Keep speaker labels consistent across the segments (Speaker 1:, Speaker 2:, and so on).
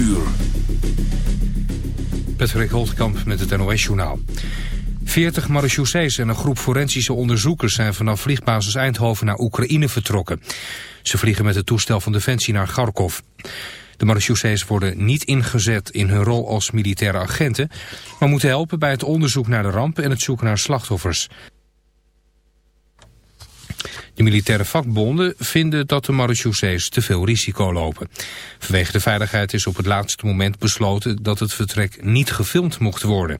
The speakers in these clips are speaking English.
Speaker 1: uur.
Speaker 2: Patrick Holtkamp met het NOS-journaal. 40 marechaussees en een groep forensische onderzoekers zijn vanaf vliegbasis Eindhoven naar Oekraïne vertrokken. Ze vliegen met het toestel van Defensie naar Kharkov. De marechaussees worden niet ingezet in hun rol als militaire agenten, maar moeten helpen bij het onderzoek naar de ramp en het zoeken naar slachtoffers. De militaire vakbonden vinden dat de marechaussees te veel risico lopen. Vanwege de veiligheid is op het laatste moment besloten dat het vertrek niet gefilmd mocht worden.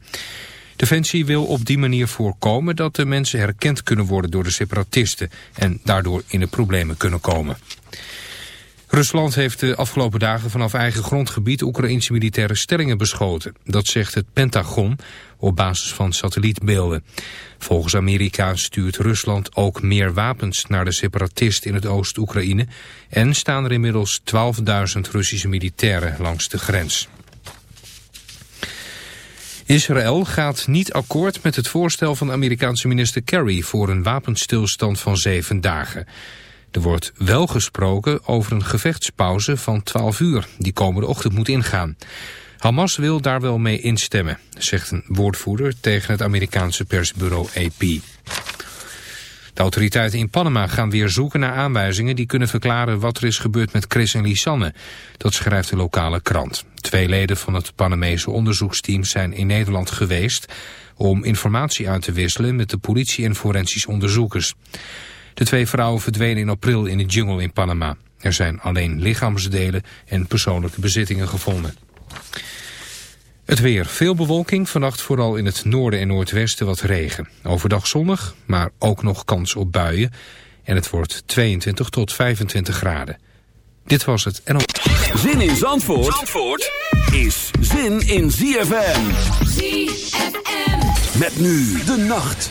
Speaker 2: Defensie wil op die manier voorkomen dat de mensen herkend kunnen worden door de separatisten en daardoor in de problemen kunnen komen. Rusland heeft de afgelopen dagen vanaf eigen grondgebied Oekraïnse militaire stellingen beschoten. Dat zegt het Pentagon op basis van satellietbeelden. Volgens Amerika stuurt Rusland ook meer wapens naar de separatisten in het Oost-Oekraïne... en staan er inmiddels 12.000 Russische militairen langs de grens. Israël gaat niet akkoord met het voorstel van Amerikaanse minister Kerry... voor een wapenstilstand van zeven dagen... Er wordt wel gesproken over een gevechtspauze van 12 uur, die komende ochtend moet ingaan. Hamas wil daar wel mee instemmen, zegt een woordvoerder tegen het Amerikaanse persbureau AP. De autoriteiten in Panama gaan weer zoeken naar aanwijzingen die kunnen verklaren wat er is gebeurd met Chris en Lisanne. Dat schrijft de lokale krant. Twee leden van het Panamese onderzoeksteam zijn in Nederland geweest om informatie uit te wisselen met de politie en forensisch onderzoekers. De twee vrouwen verdwenen in april in de jungle in Panama. Er zijn alleen lichaamsdelen en persoonlijke bezittingen gevonden. Het weer. Veel bewolking. Vannacht vooral in het noorden en noordwesten wat regen. Overdag zonnig, maar ook nog kans op buien. En het wordt 22 tot 25 graden. Dit was het. En
Speaker 1: Zin in Zandvoort, Zandvoort is zin in ZFM. ZFM. Met nu de nacht.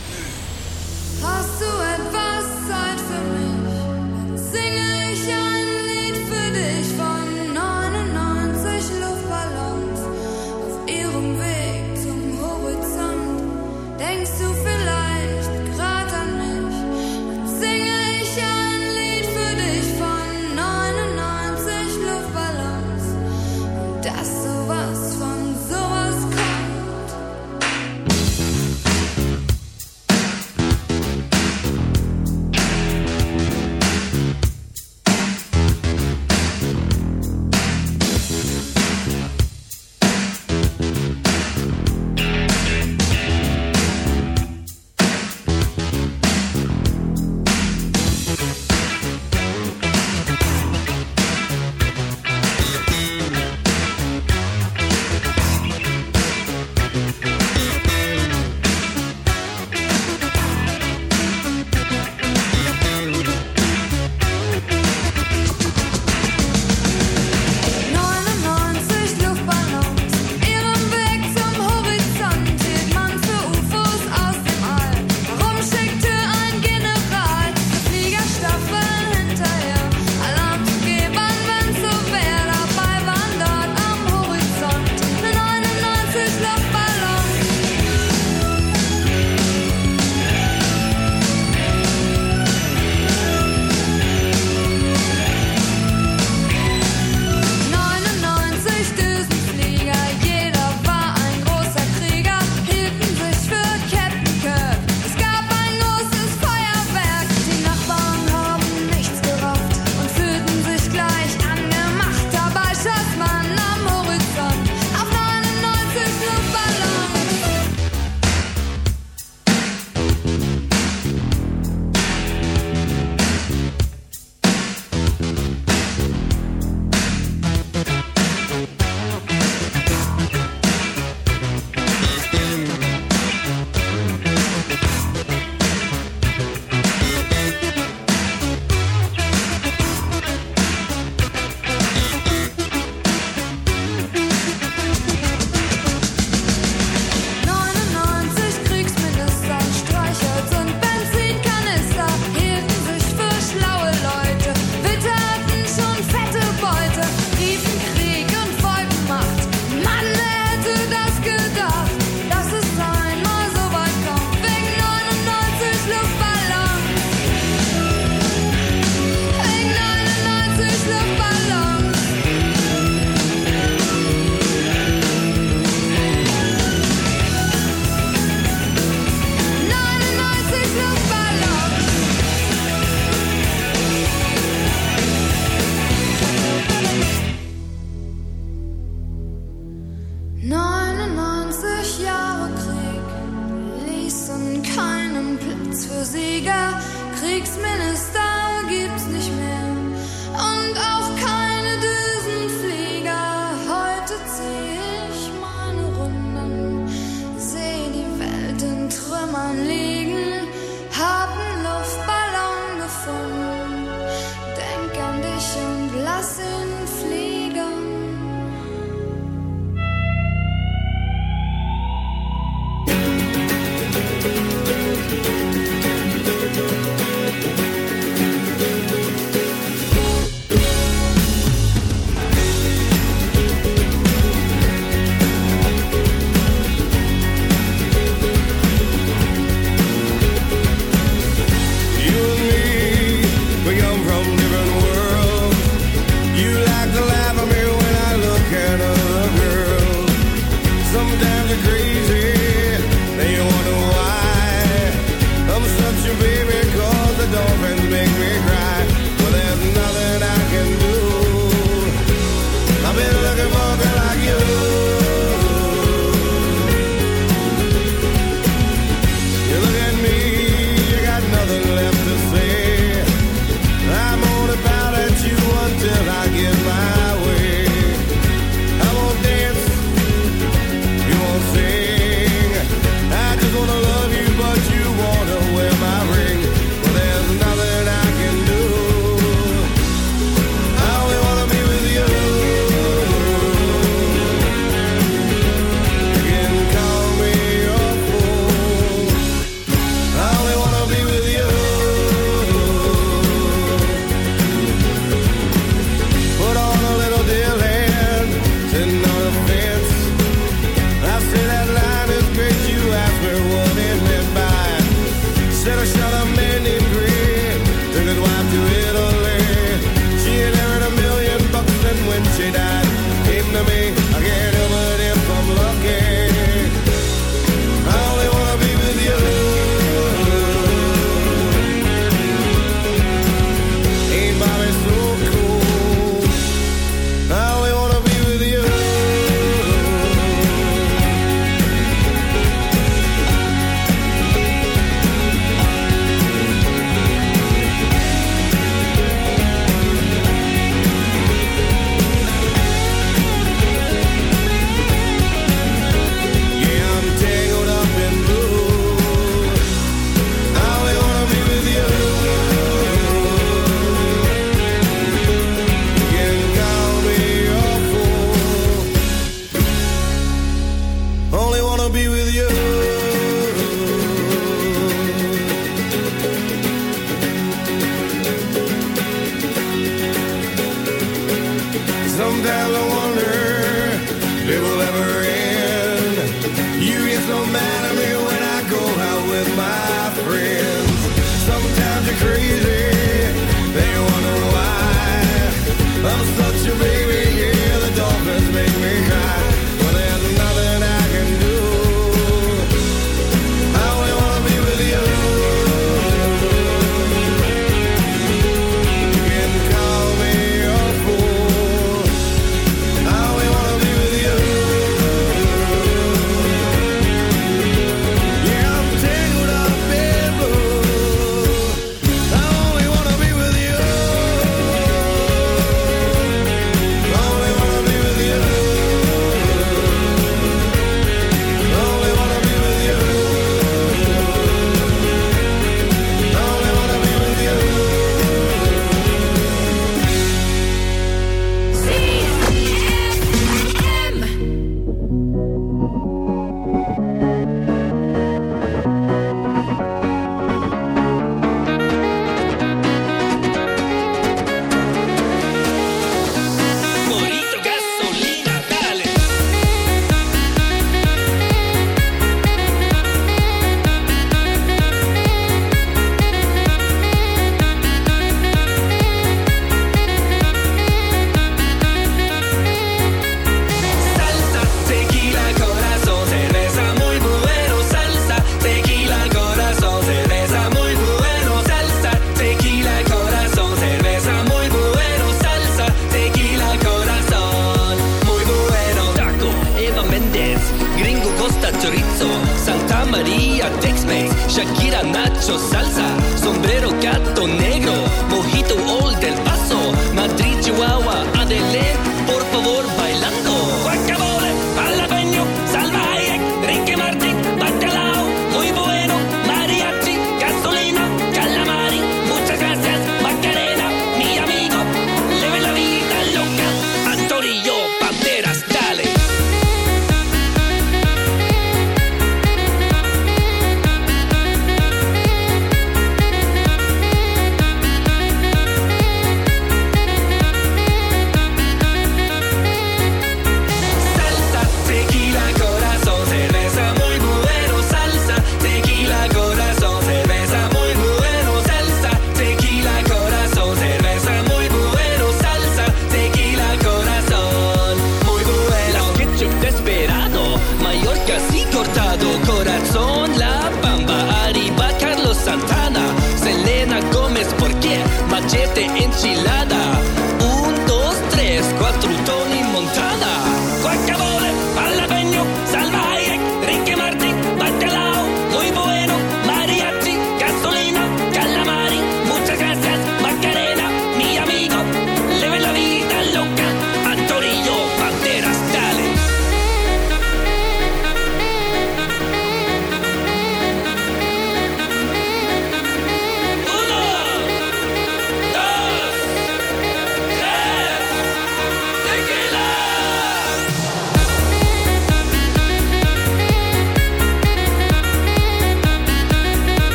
Speaker 1: Und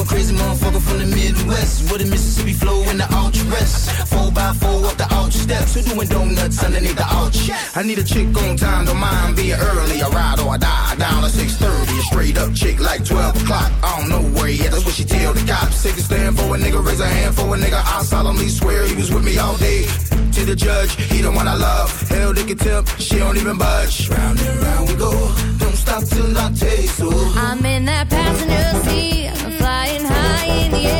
Speaker 3: A crazy motherfucker from the Midwest. With a Mississippi flow in the out west. Four by four up the out steps. Who doing donuts underneath the arch. I need a chick on time, don't mind being early. I ride or I die. Down at 6.30. A straight up chick like 12 o'clock. I don't know where yet. That's what she tell the cops. Sick and stand for a nigga. Raise a hand for a nigga. I solemnly swear he was with me all day. To the judge, he the one I love. Hell, they can tip. She don't even budge. Round and round we go. Don't stop till I taste. Ooh.
Speaker 4: I'm in that passenger seat the air.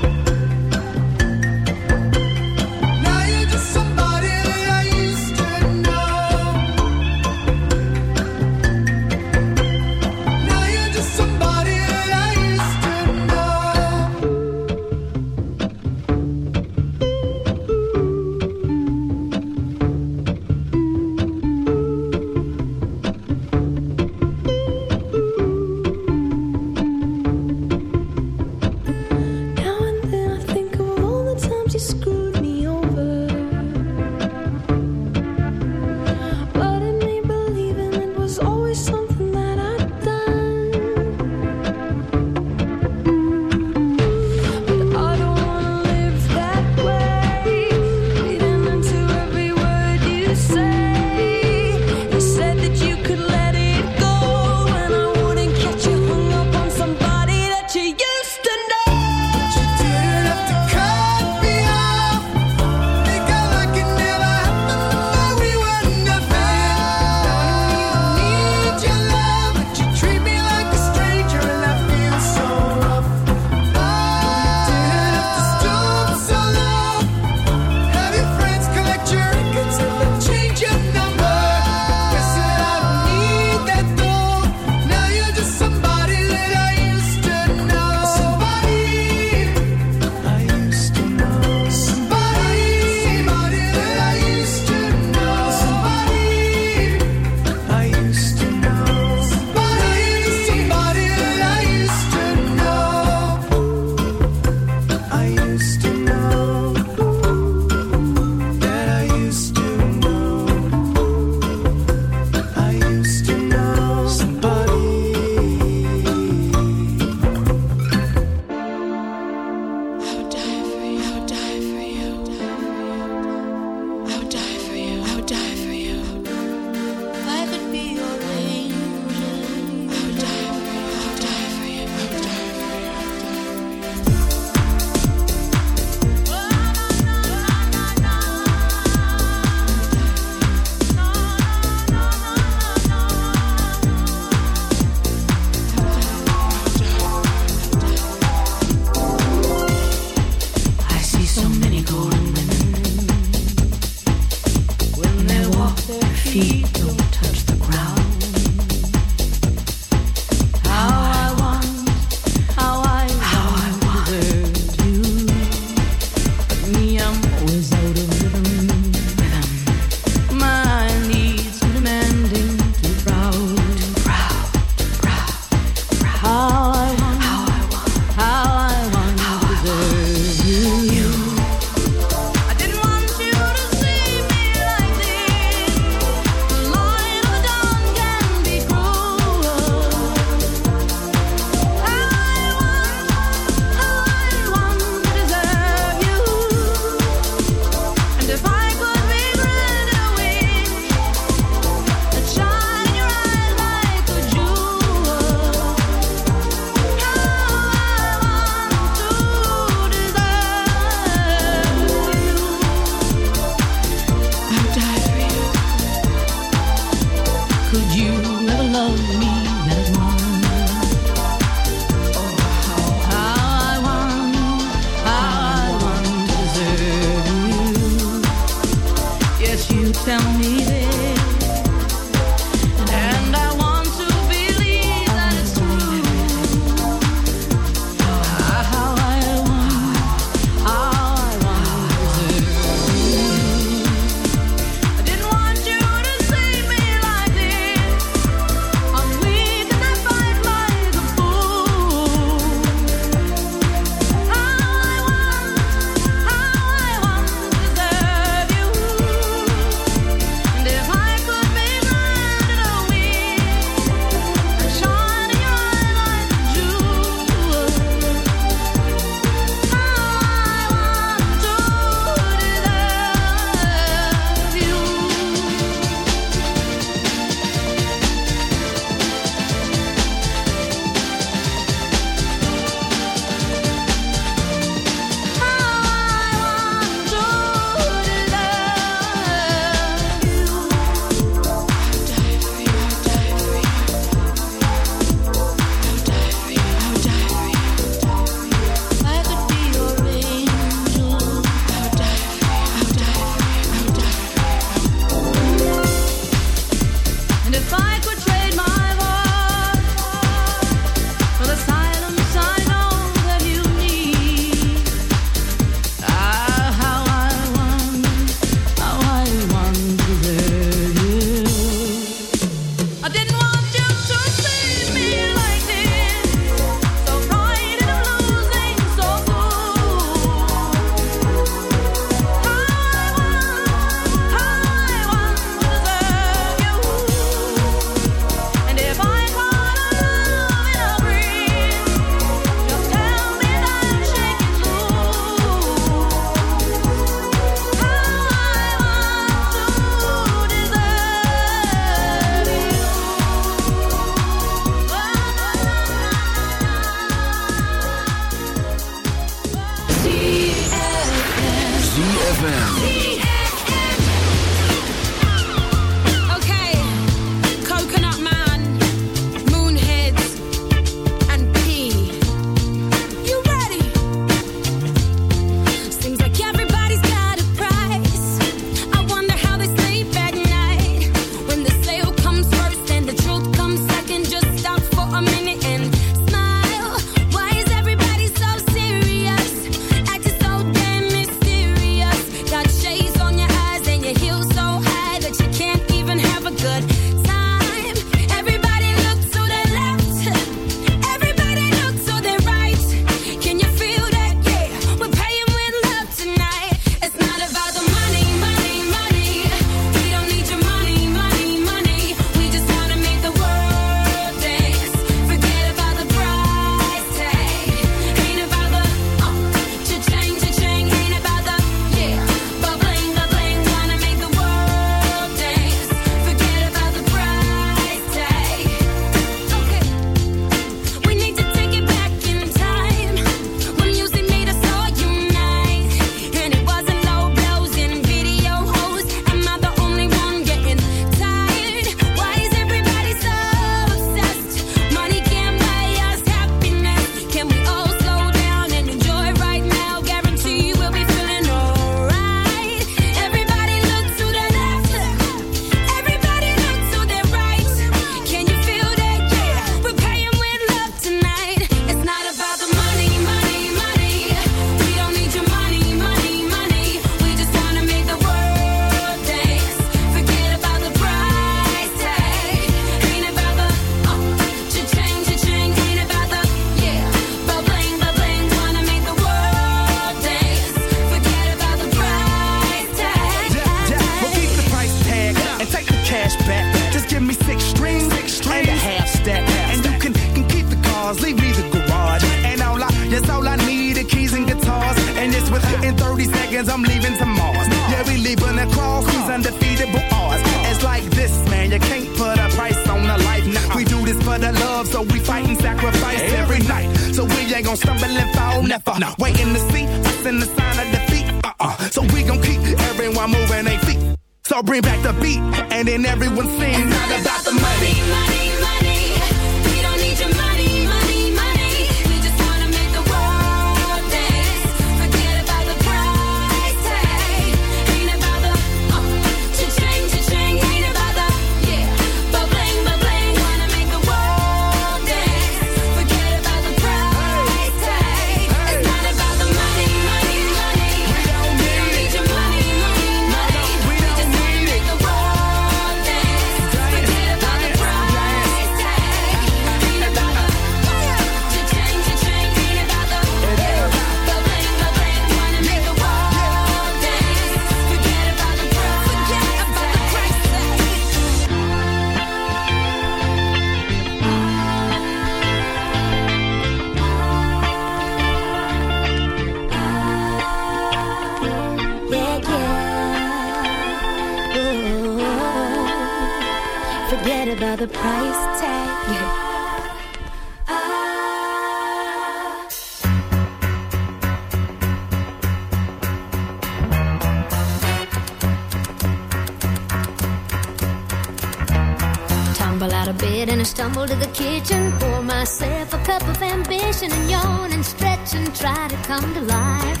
Speaker 4: come to life.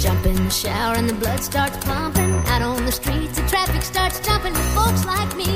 Speaker 4: Jump in the shower and the blood starts pumping. Out on the streets, the traffic starts jumping. Folks like me.